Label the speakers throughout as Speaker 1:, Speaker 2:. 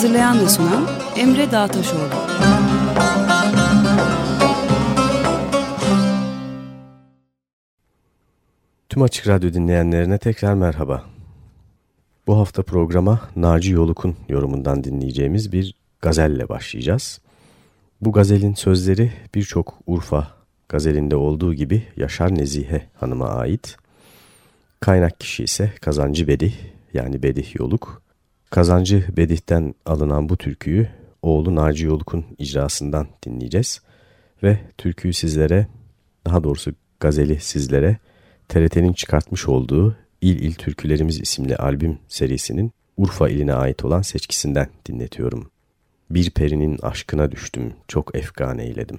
Speaker 1: Hazırlayan ve sunan Emre Dağtaşoğlu.
Speaker 2: Tüm Açık Radyo dinleyenlerine tekrar merhaba. Bu hafta programa Naci Yoluk'un yorumundan dinleyeceğimiz bir gazelle başlayacağız. Bu gazelin sözleri birçok Urfa gazelinde olduğu gibi Yaşar Nezihe Hanım'a ait. Kaynak kişi ise Kazancı Bedih yani Bedih Yoluk. Kazancı Bedih'ten alınan bu türküyü oğlu Naci Yoluk'un icrasından dinleyeceğiz. Ve türküyü sizlere, daha doğrusu gazeli sizlere TRT'nin çıkartmış olduğu İl İl Türkülerimiz isimli albüm serisinin Urfa iline ait olan seçkisinden dinletiyorum. Bir perinin aşkına düştüm, çok efkan eyledim.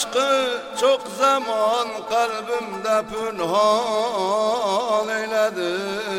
Speaker 2: aşkı çok zaman kalbimde pünhan eyledim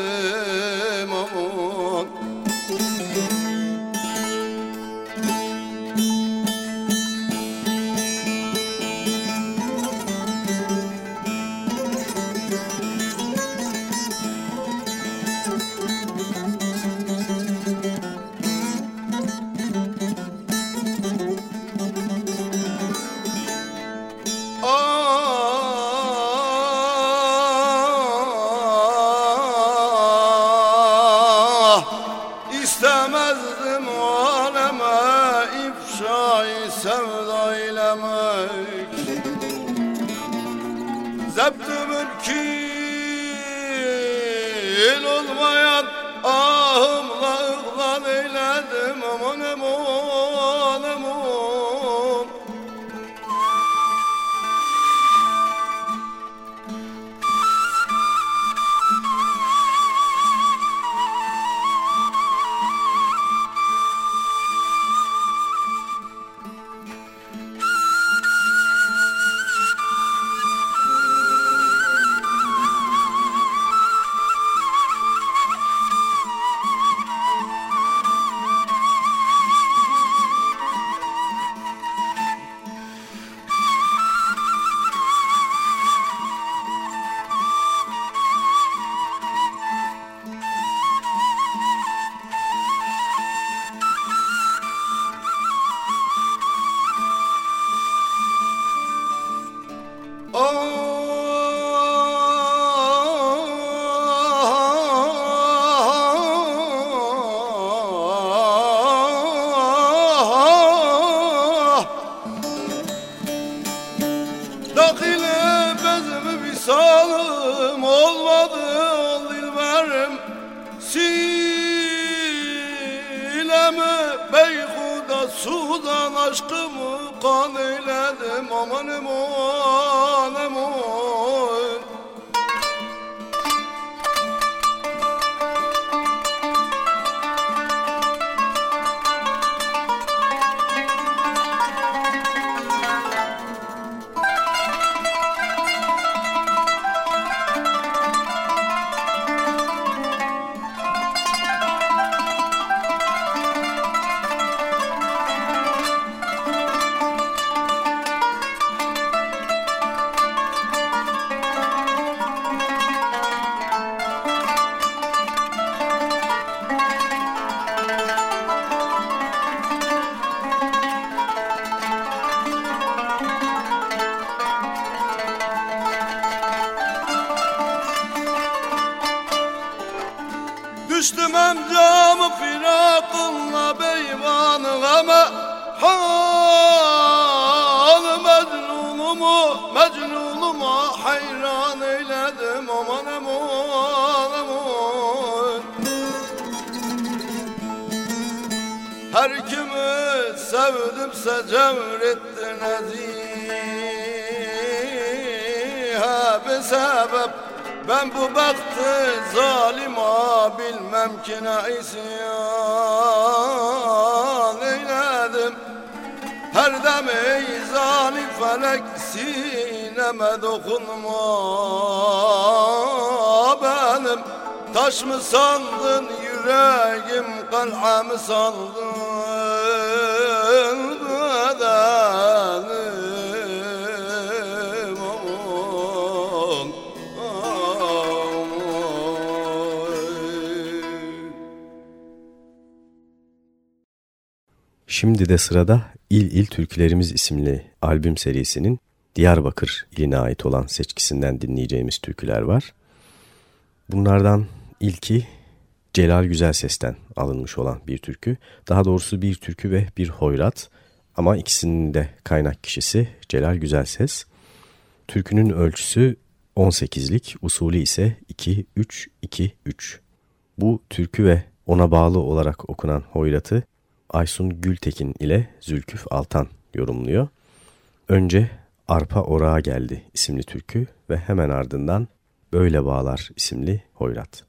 Speaker 2: sudan aşkımı kan eyledim aman aman aman ben bu baktı zalima bilmem ki ne isyan eyledim. Her dem ey zalim felek sineme dokunma benim. Taş mı sandın yüreğim kal'a mı sandın
Speaker 3: Şimdi de sırada İl İl Türkülerimiz isimli albüm serisinin Diyarbakır iline ait olan seçkisinden dinleyeceğimiz türküler var. Bunlardan ilki Celal Güzel Ses'ten alınmış olan bir türkü. Daha doğrusu bir türkü ve bir hoyrat ama ikisinin de kaynak kişisi Celal Güzel Ses. Türkünün ölçüsü 18'lik, usulü ise 2-3-2-3. Bu türkü ve ona bağlı olarak okunan hoyratı Aysun Gültekin ile Zülküf Altan yorumluyor. Önce Arpa Orağa Geldi isimli türkü ve hemen ardından Böyle Bağlar isimli hoyrat.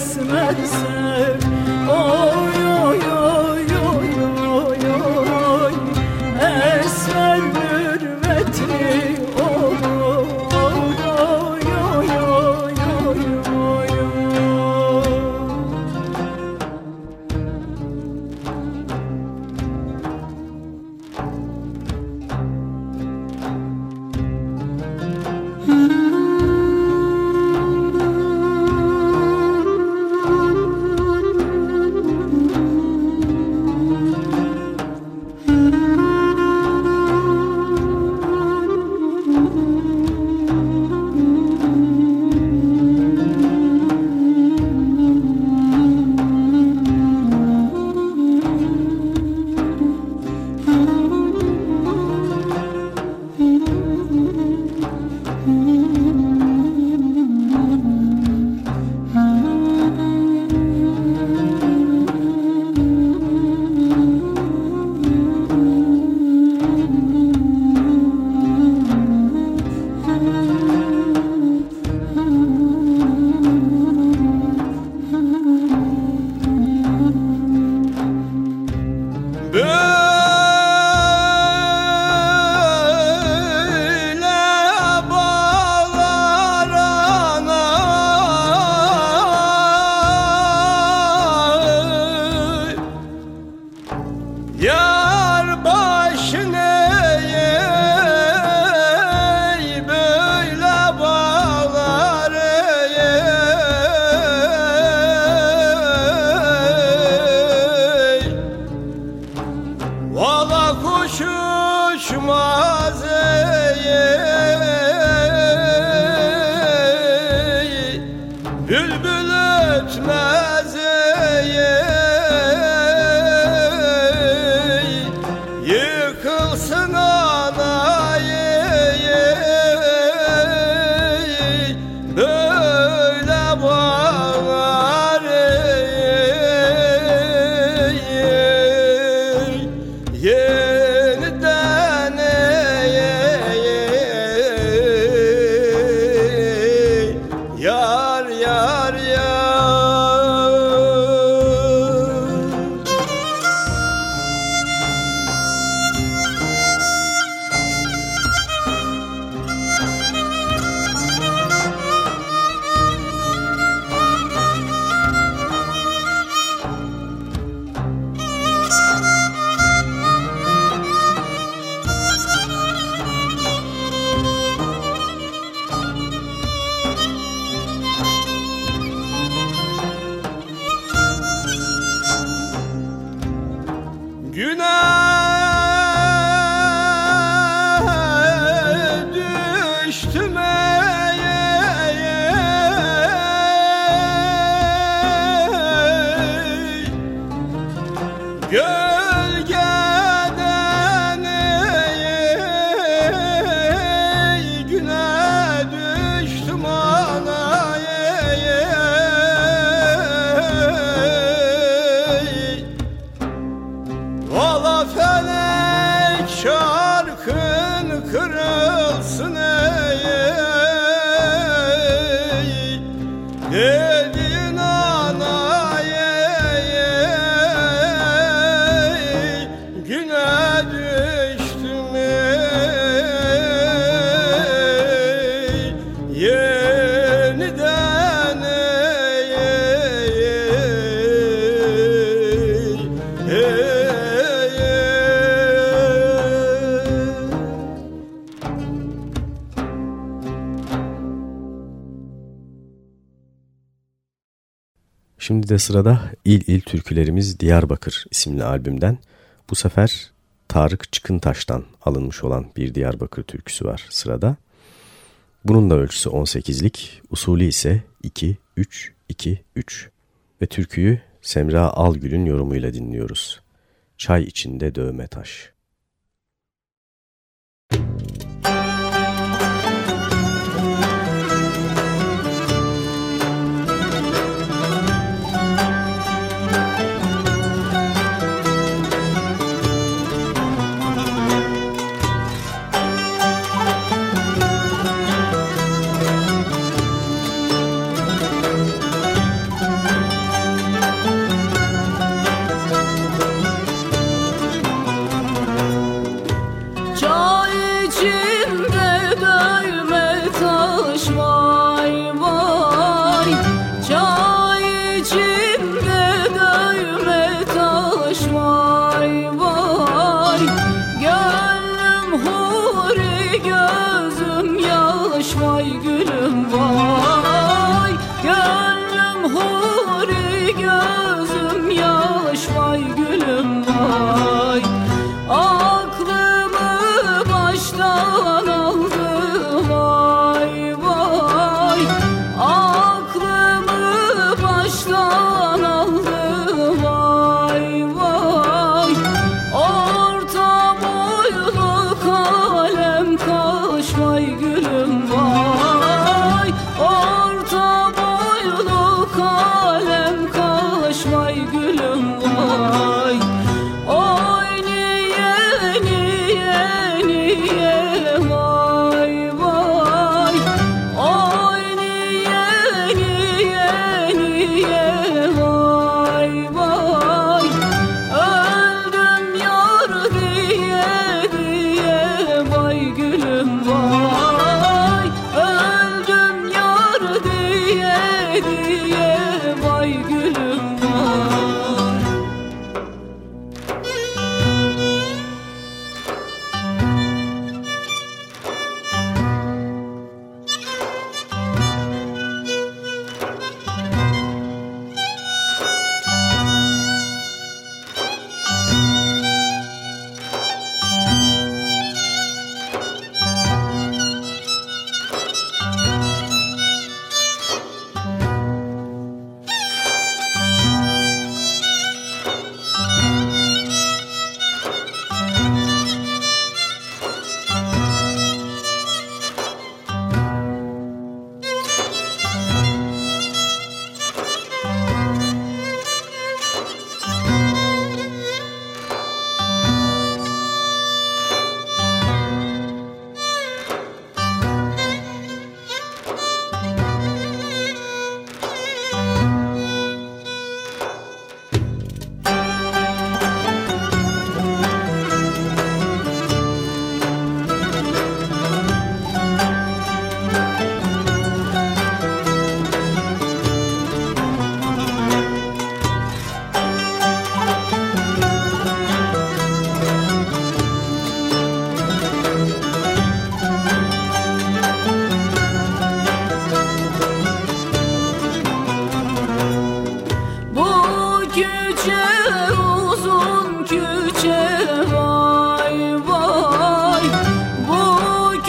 Speaker 4: esmer sev
Speaker 2: Oh de sırada İl İl Türkülerimiz Diyarbakır isimli albümden bu sefer Tarık Çıkıntaş'tan alınmış olan bir Diyarbakır türküsü var sırada. Bunun da ölçüsü 18'lik, usulü ise 2-3-2-3 ve türküyü Semra Algül'ün yorumuyla dinliyoruz. Çay içinde dövme taş.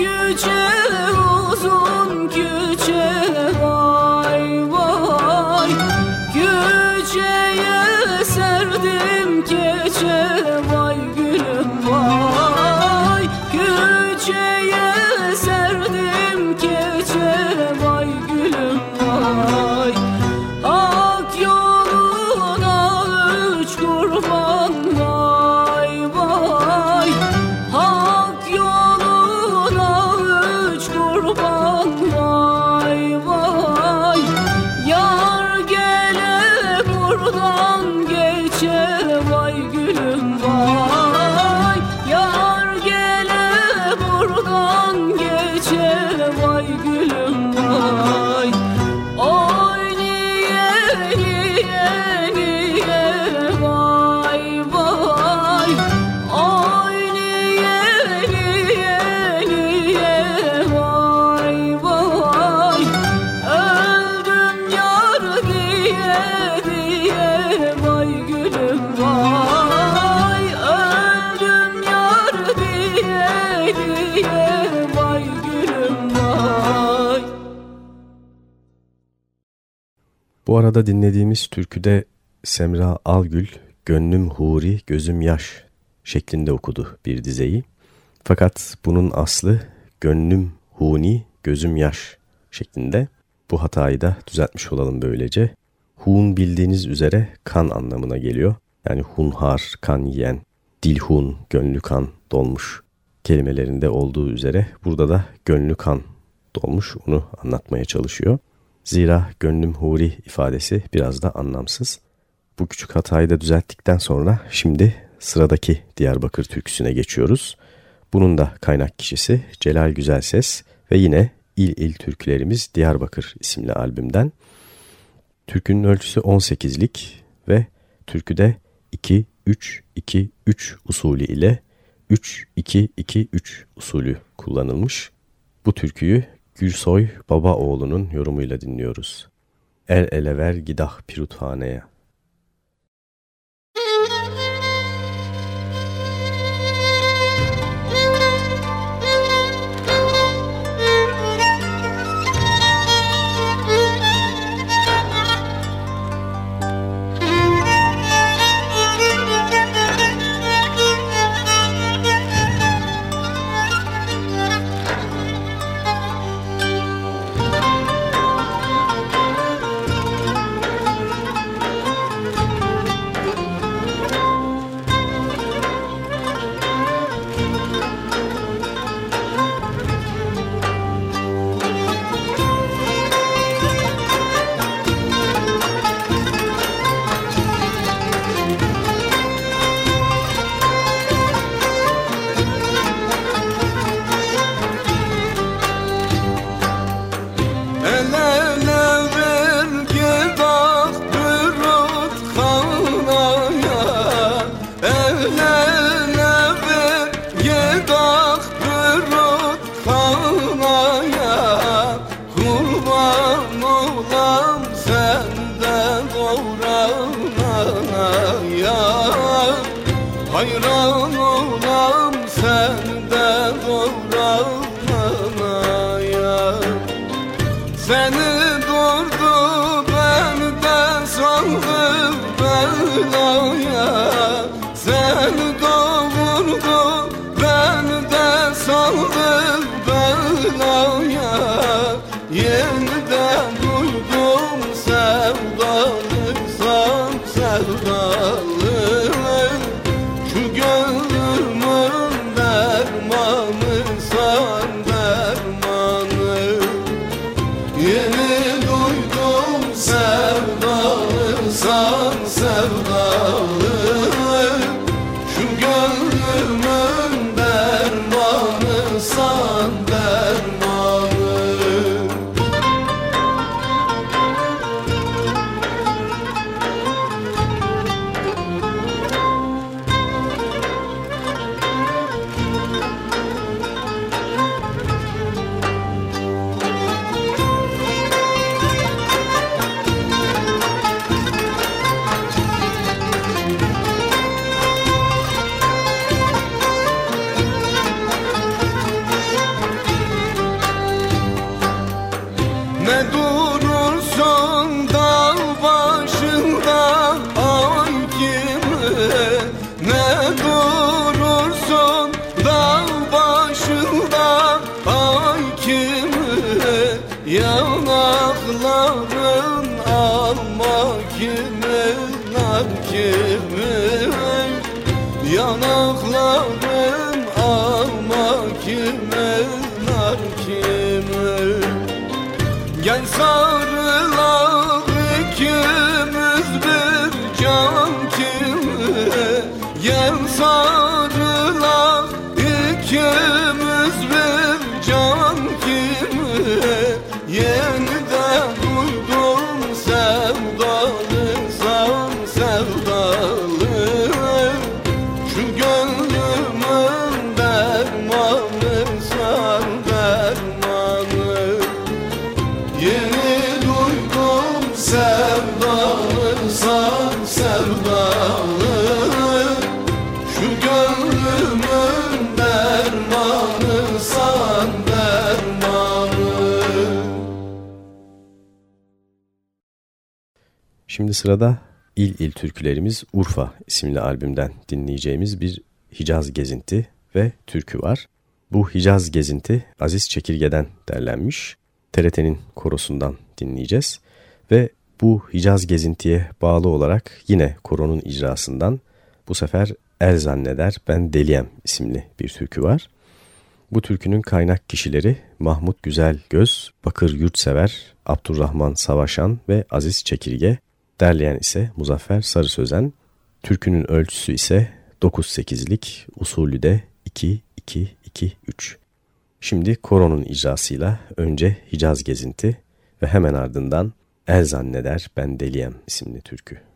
Speaker 3: Bu arada dinlediğimiz türküde Semra Algül, Gönlüm Huri, Gözüm Yaş şeklinde okudu bir dizeyi. Fakat bunun aslı Gönlüm Huni, Gözüm Yaş şeklinde. Bu hatayı da düzeltmiş olalım böylece. Hun bildiğiniz üzere kan anlamına geliyor. Yani hunhar, kan yiyen, dilhun, gönlü kan dolmuş kelimelerinde olduğu üzere burada da gönlü kan dolmuş onu anlatmaya çalışıyor. Zira gönlüm huri ifadesi biraz da anlamsız. Bu küçük hatayı da düzelttikten sonra şimdi sıradaki Diyarbakır türküsüne geçiyoruz. Bunun da kaynak kişisi Celal Güzelses ve yine İl İl Türkülerimiz Diyarbakır isimli albümden. Türkünün ölçüsü 18'lik ve türküde 2-3-2-3 usulü ile 3-2-2-3 usulü kullanılmış. Bu türküyü Gülsoy Babaoğlu'nun yorumuyla dinliyoruz. El ele ver gidah piruthaneye.
Speaker 5: Şimdi sırada İl İl Türkülerimiz Urfa isimli albümden dinleyeceğimiz bir Hicaz gezinti ve türkü var. Bu Hicaz gezinti Aziz Çekirge'den derlenmiş. TRT'nin korosundan dinleyeceğiz. Ve bu Hicaz gezintiye bağlı olarak yine koronun icrasından bu sefer El Zanneder Ben Deliyem isimli bir türkü var. Bu türkünün kaynak kişileri Mahmut Güzel Göz, Bakır Yurtsever, Abdurrahman Savaşan ve Aziz Çekirge. Derleyen ise Muzaffer Sarı Sözen. Türkünün ölçüsü ise 9-8'lik, usulü de 2-2-2-3. Şimdi koronun icrasıyla önce Hicaz Gezinti ve hemen ardından El Zanneder Ben Deliyem isimli türkü.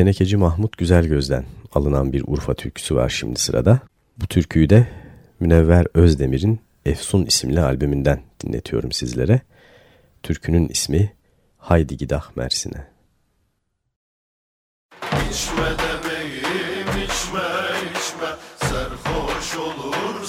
Speaker 5: Tenekeci Mahmut Güzelgöz'den alınan bir Urfa türküsü var şimdi sırada. Bu türküyü de Münevver Özdemir'in Efsun isimli albümünden dinletiyorum sizlere. Türkünün ismi Haydi Gidah Mersin'e.
Speaker 6: İçme de içme içme Serhoş olursa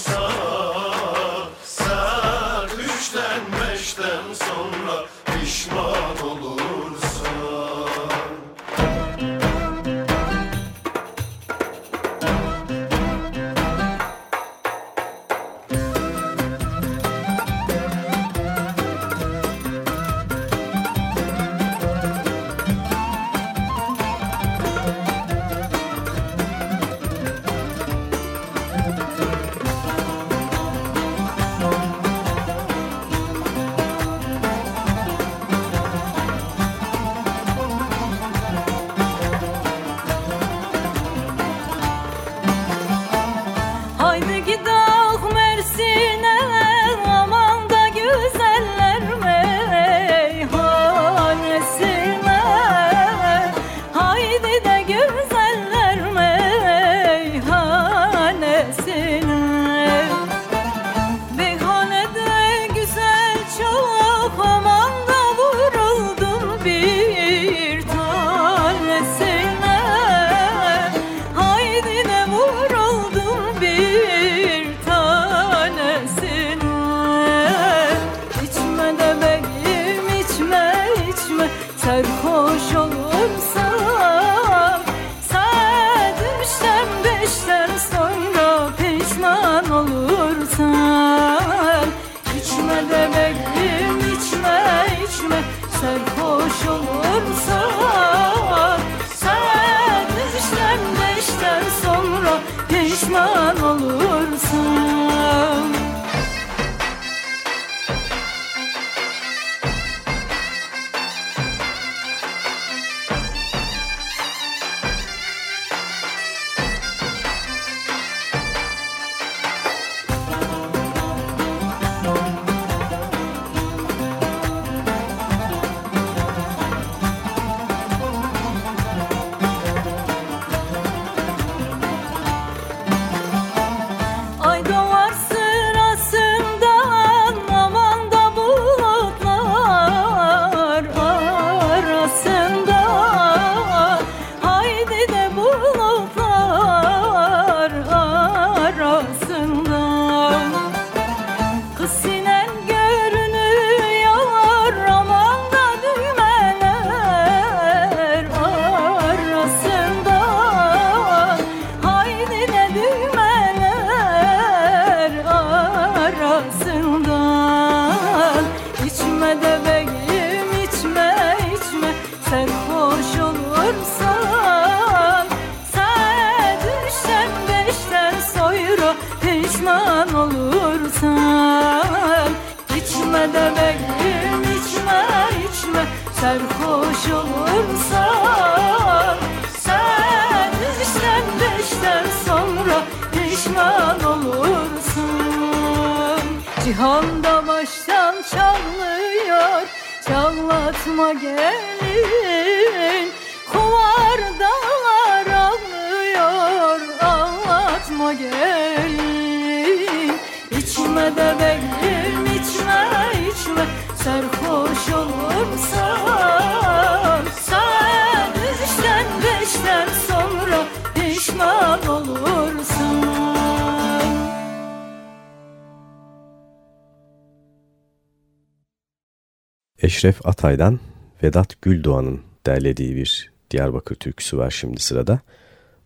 Speaker 5: Eşref Atay'dan Vedat Güldoğan'ın derlediği bir Diyarbakır türküsü var şimdi sırada.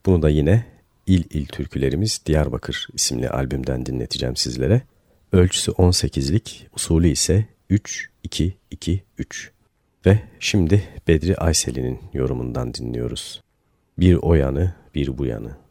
Speaker 5: Bunu da yine İl İl Türkülerimiz Diyarbakır isimli albümden dinleteceğim sizlere. Ölçüsü 18'lik, usulü ise 3-2-2-3. Ve şimdi Bedri Aysel'in yorumundan dinliyoruz. Bir o yanı, bir bu yanı.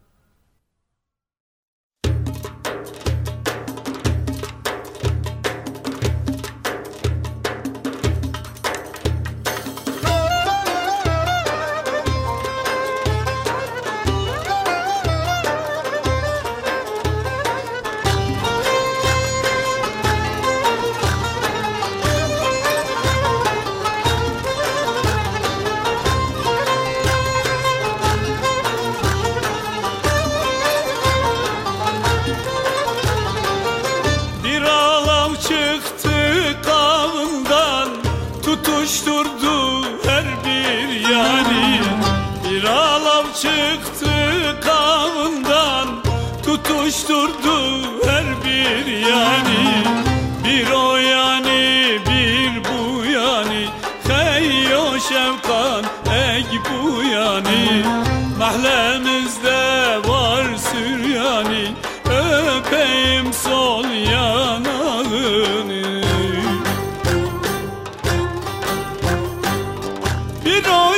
Speaker 7: E não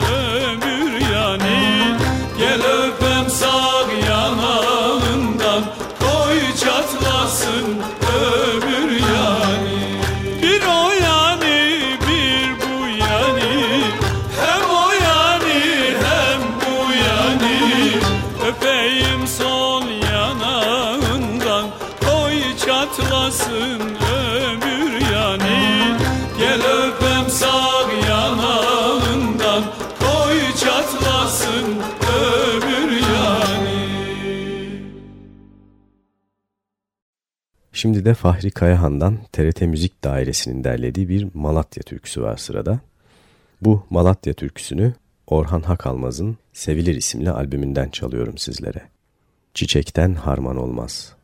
Speaker 7: 诶
Speaker 5: Şimdi de Fahri Kayahan'dan TRT Müzik Dairesi'nin derlediği bir Malatya türküsü var sırada. Bu Malatya türküsünü Orhan Hakalmaz'ın Sevilir isimli albümünden çalıyorum sizlere. Çiçekten harman olmaz.''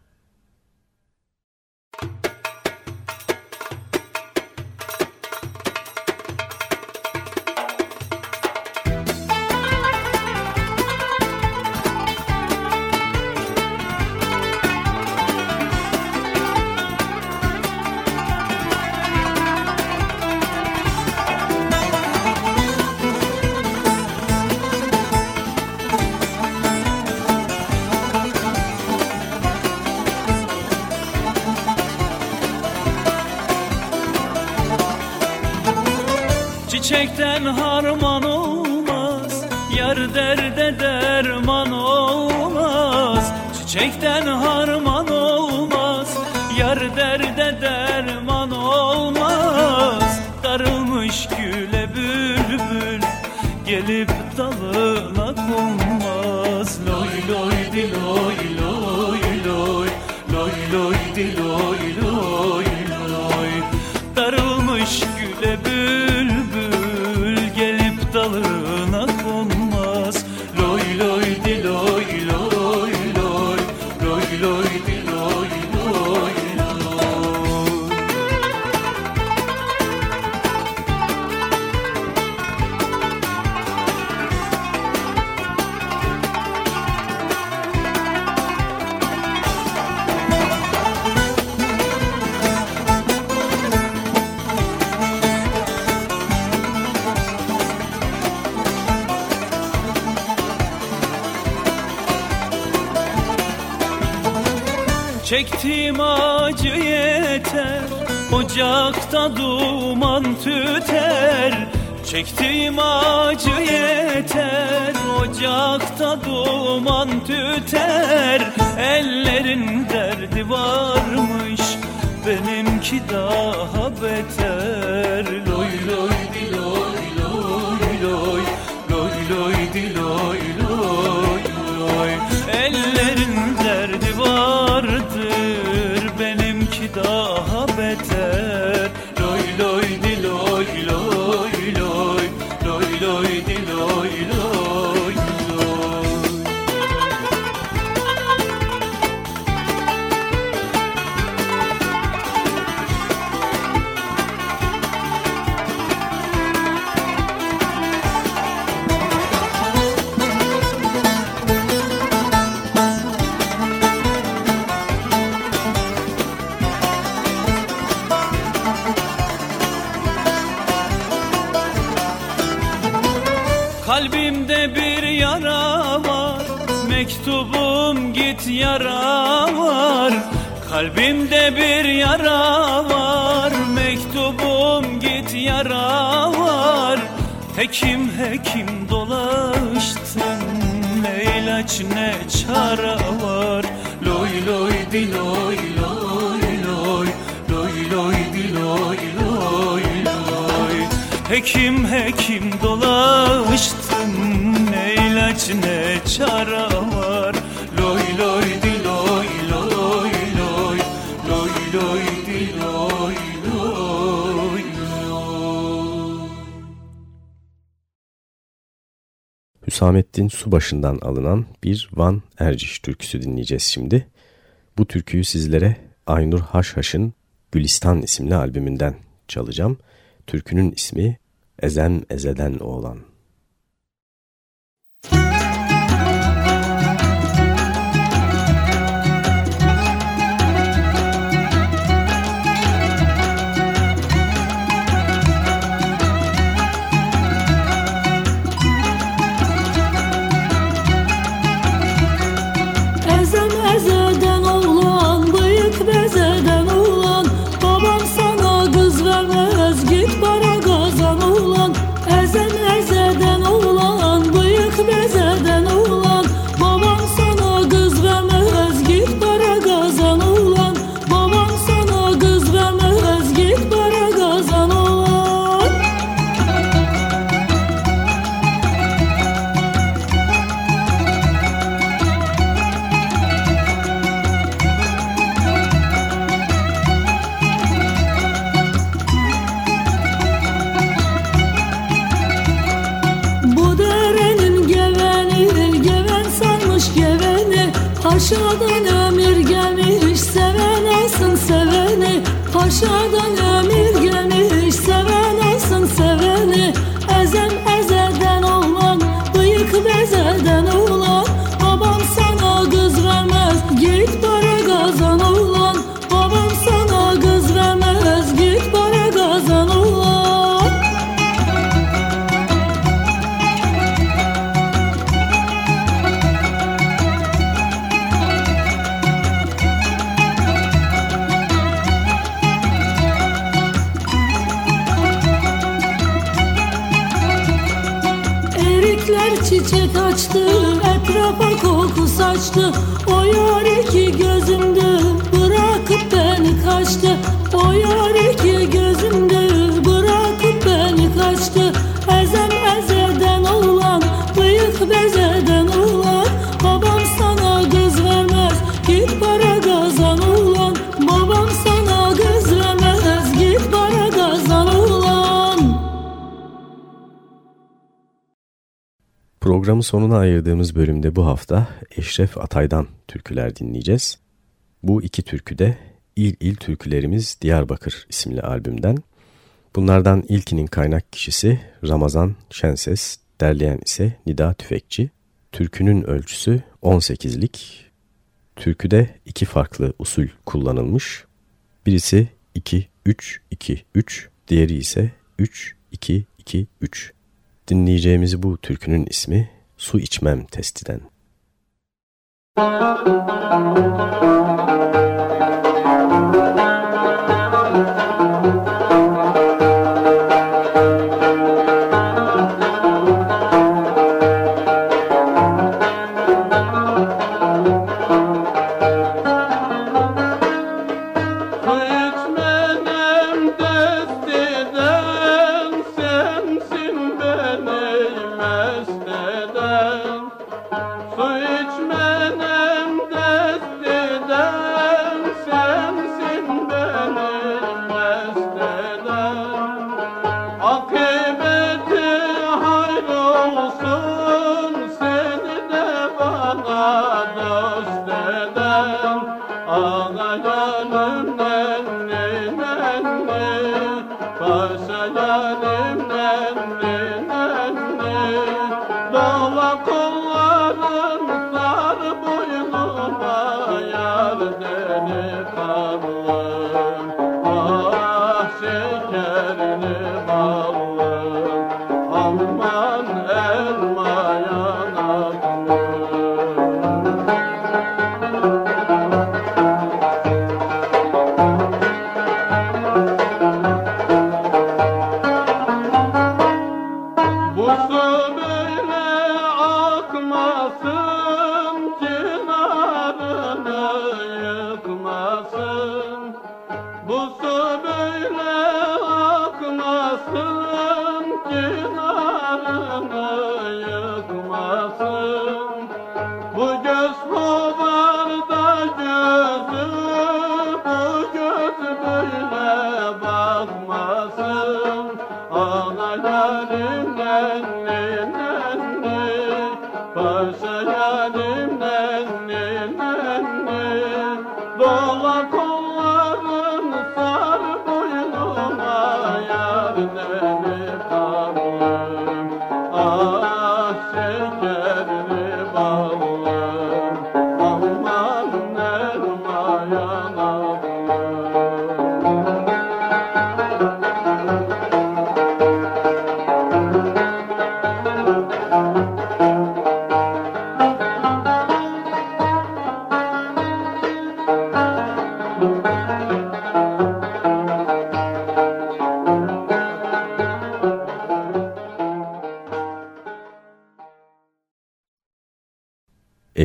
Speaker 7: derman olmaz. Darılmış güle bülbül gelip Çektiğim acı yeter Ocakta duman tüter.
Speaker 8: Ellerin derdi varmış Benimki daha beter. Yara var. Kalbimde bir yara var. Mektubum git yara var. Hekim hekim dolaştım Ne ilaç ne çare var? Loy loy di loy loy. Loy Loy loy di loy loy. Loy Hekim hekim dolaştım Ne ilaç ne
Speaker 3: Hüsamettin Subaşı'ndan alınan bir Van Erciş türküsü dinleyeceğiz şimdi. Bu türküyü sizlere Aynur Haşhaş'ın Gülistan isimli albümünden çalacağım. Türkünün ismi Ezem Ezeden Oğlan. Programın sonuna ayırdığımız bölümde bu hafta Eşref Atay'dan türküler dinleyeceğiz. Bu iki türkü de İl İl Türkülerimiz Diyarbakır isimli albümden. Bunlardan ilkinin kaynak kişisi Ramazan Şenses, derleyen ise Nida Tüfekçi. Türkünün ölçüsü 18'lik. Türküde iki farklı usul kullanılmış. Birisi 2-3-2-3, diğeri ise 3-2-2-3. Dinleyeceğimiz bu türkünün ismi Su İçmem Testiden.
Speaker 9: Rasul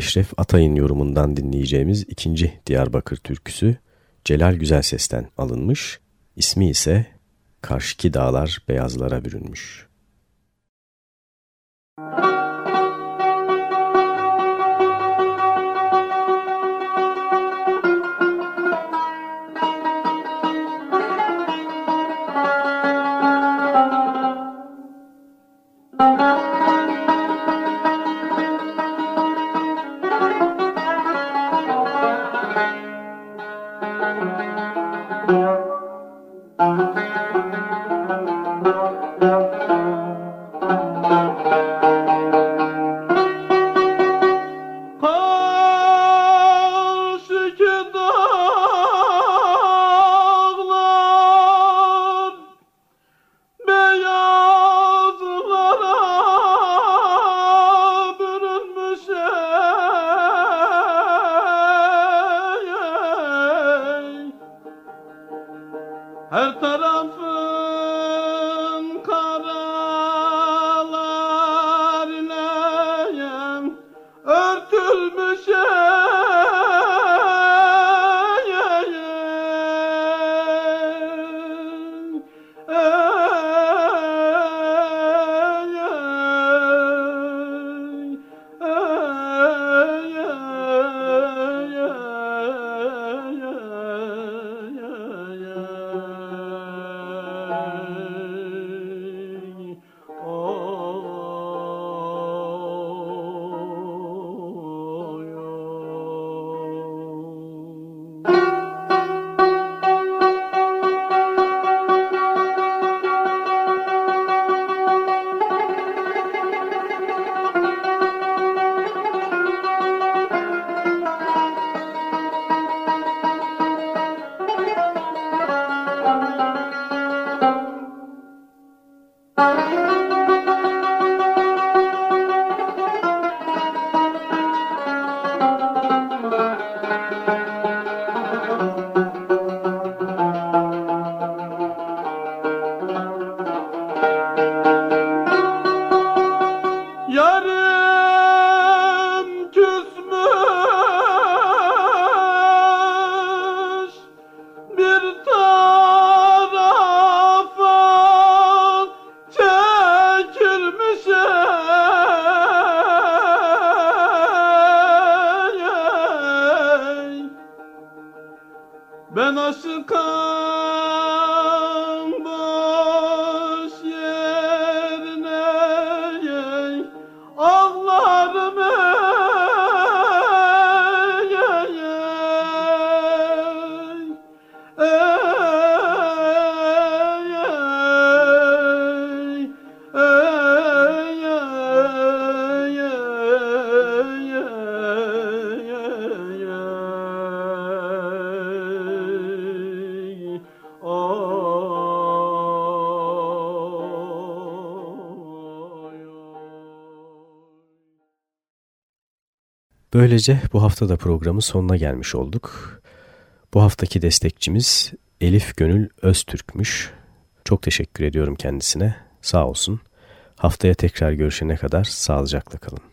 Speaker 9: Eşref Atay'ın yorumundan dinleyeceğimiz ikinci Diyarbakır türküsü Celal Güzel Ses'ten alınmış, ismi ise Karşıki Dağlar Beyazlara Bürünmüş.
Speaker 5: أنت المشاعر Böylece bu hafta da programın sonuna gelmiş olduk. Bu haftaki destekçimiz Elif Gönül Öztürk'müş. Çok teşekkür ediyorum kendisine. Sağ olsun. Haftaya tekrar görüşene kadar sağlıcakla kalın.